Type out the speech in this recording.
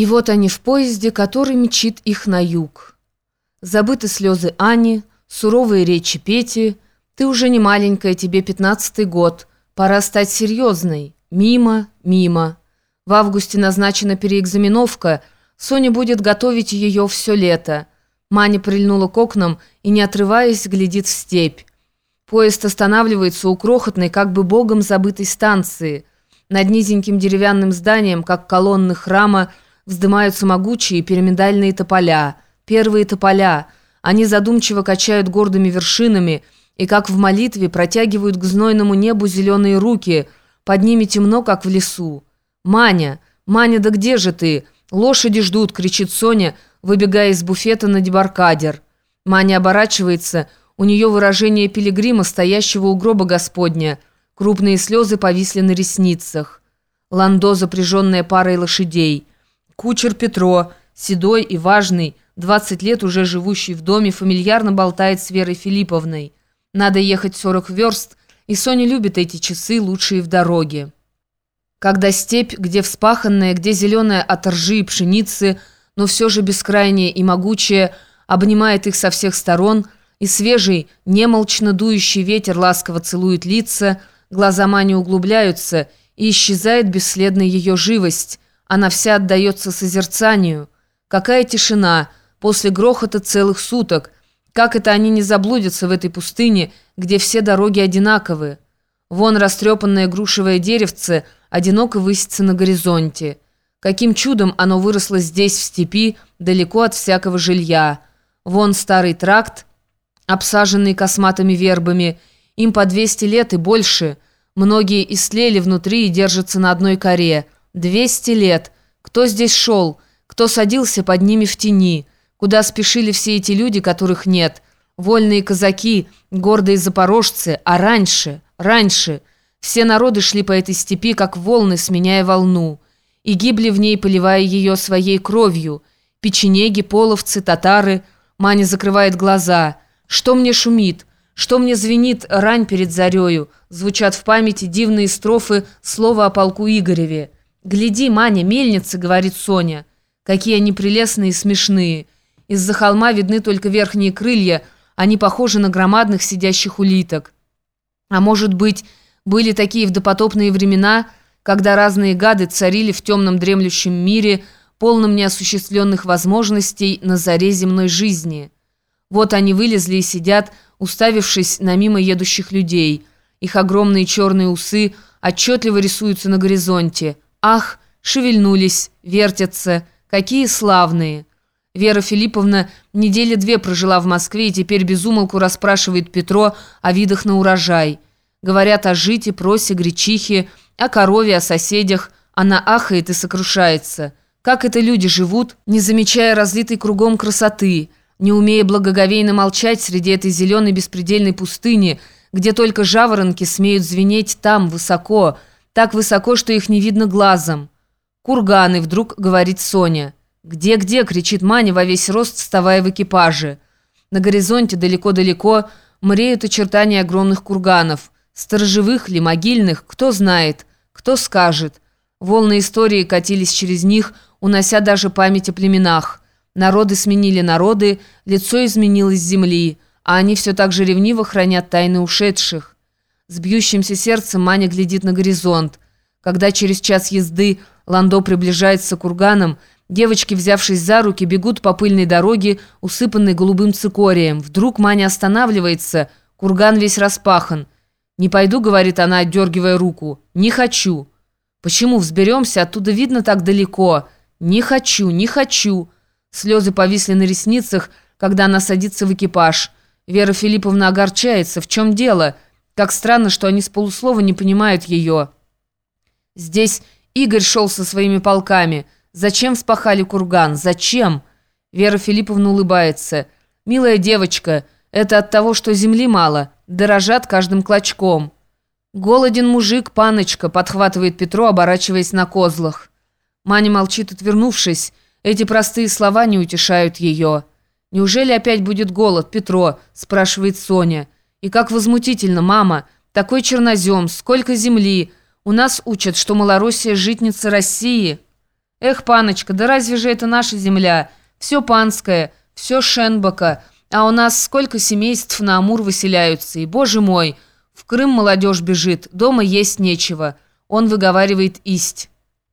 И вот они в поезде, который мчит их на юг. Забыты слезы Ани, суровые речи Пети. Ты уже не маленькая, тебе пятнадцатый год. Пора стать серьезной. Мимо, мимо. В августе назначена переэкзаменовка. Соня будет готовить ее все лето. Маня прильнула к окнам и, не отрываясь, глядит в степь. Поезд останавливается у крохотной, как бы богом забытой станции. Над низеньким деревянным зданием, как колонны храма, вздымаются могучие пирамидальные тополя. Первые тополя. Они задумчиво качают гордыми вершинами и, как в молитве, протягивают к знойному небу зеленые руки. Под ними темно, как в лесу. «Маня! Маня, да где же ты? Лошади ждут!» — кричит Соня, выбегая из буфета на дебаркадер. Маня оборачивается. У нее выражение пилигрима, стоящего у гроба Господня. Крупные слезы повисли на ресницах. Ландо, запряженная парой лошадей. Кучер Петро, седой и важный, 20 лет уже живущий в доме, фамильярно болтает с Верой Филипповной. Надо ехать 40 верст, и Соня любит эти часы, лучшие в дороге. Когда степь, где вспаханная, где зеленая от ржи и пшеницы, но все же бескрайняя и могучая, обнимает их со всех сторон, и свежий, немолчно дующий ветер ласково целует лица, глаза Мани углубляются, и исчезает бесследно ее живость, она вся отдается созерцанию. Какая тишина после грохота целых суток. Как это они не заблудятся в этой пустыне, где все дороги одинаковы? Вон растрепанное грушевое деревце одиноко высится на горизонте. Каким чудом оно выросло здесь, в степи, далеко от всякого жилья. Вон старый тракт, обсаженный косматыми вербами. Им по 200 лет и больше. Многие истлели внутри и держатся на одной коре – Двести лет. Кто здесь шел? Кто садился под ними в тени? Куда спешили все эти люди, которых нет? Вольные казаки, гордые запорожцы, а раньше, раньше. Все народы шли по этой степи, как волны, сменяя волну. И гибли в ней, поливая ее своей кровью. Печенеги, половцы, татары. Маня закрывает глаза. Что мне шумит? Что мне звенит рань перед зарею? Звучат в памяти дивные строфы слова о полку Игореве. «Гляди, Маня, мельницы», — говорит Соня. «Какие они прелестные и смешные. Из-за холма видны только верхние крылья, они похожи на громадных сидящих улиток. А может быть, были такие в допотопные времена, когда разные гады царили в темном дремлющем мире, полном неосуществленных возможностей на заре земной жизни. Вот они вылезли и сидят, уставившись на мимо едущих людей. Их огромные черные усы отчетливо рисуются на горизонте – Ах, шевельнулись, вертятся, какие славные. Вера Филипповна недели две прожила в Москве и теперь безумолку расспрашивает Петро о видах на урожай. Говорят о жите, просе, гречихе, о корове, о соседях. Она ахает и сокрушается. Как это люди живут, не замечая разлитой кругом красоты, не умея благоговейно молчать среди этой зеленой беспредельной пустыни, где только жаворонки смеют звенеть там, высоко, так высоко, что их не видно глазом. «Курганы», — вдруг говорит Соня. «Где-где?» — кричит Маня во весь рост, вставая в экипаже. На горизонте далеко-далеко мреют очертания огромных курганов. Сторожевых ли, могильных, кто знает, кто скажет. Волны истории катились через них, унося даже память о племенах. Народы сменили народы, лицо изменилось земли, а они все так же ревниво хранят тайны ушедших. С бьющимся сердцем Маня глядит на горизонт. Когда через час езды Ландо приближается к курганам, девочки, взявшись за руки, бегут по пыльной дороге, усыпанной голубым цикорием. Вдруг Маня останавливается, курган весь распахан. «Не пойду», — говорит она, отдергивая руку. «Не хочу». «Почему? Взберемся, оттуда видно так далеко». «Не хочу, не хочу». Слезы повисли на ресницах, когда она садится в экипаж. Вера Филипповна огорчается. «В чем дело?» Как странно, что они с полуслова не понимают ее. Здесь Игорь шел со своими полками. Зачем вспахали курган? Зачем? Вера Филипповна улыбается. «Милая девочка, это от того, что земли мало. Дорожат каждым клочком». «Голоден мужик, паночка», — подхватывает Петро, оборачиваясь на козлах. Маня молчит, отвернувшись. Эти простые слова не утешают ее. «Неужели опять будет голод, Петро?» — спрашивает Соня. И как возмутительно, мама, такой чернозем, сколько земли. У нас учат, что Малороссия – житница России». Эх, паночка, да разве же это наша земля? Все панское, все Шенбака, а у нас сколько семейств на Амур выселяются, и, боже мой, в Крым молодежь бежит, дома есть нечего. Он выговаривает исть.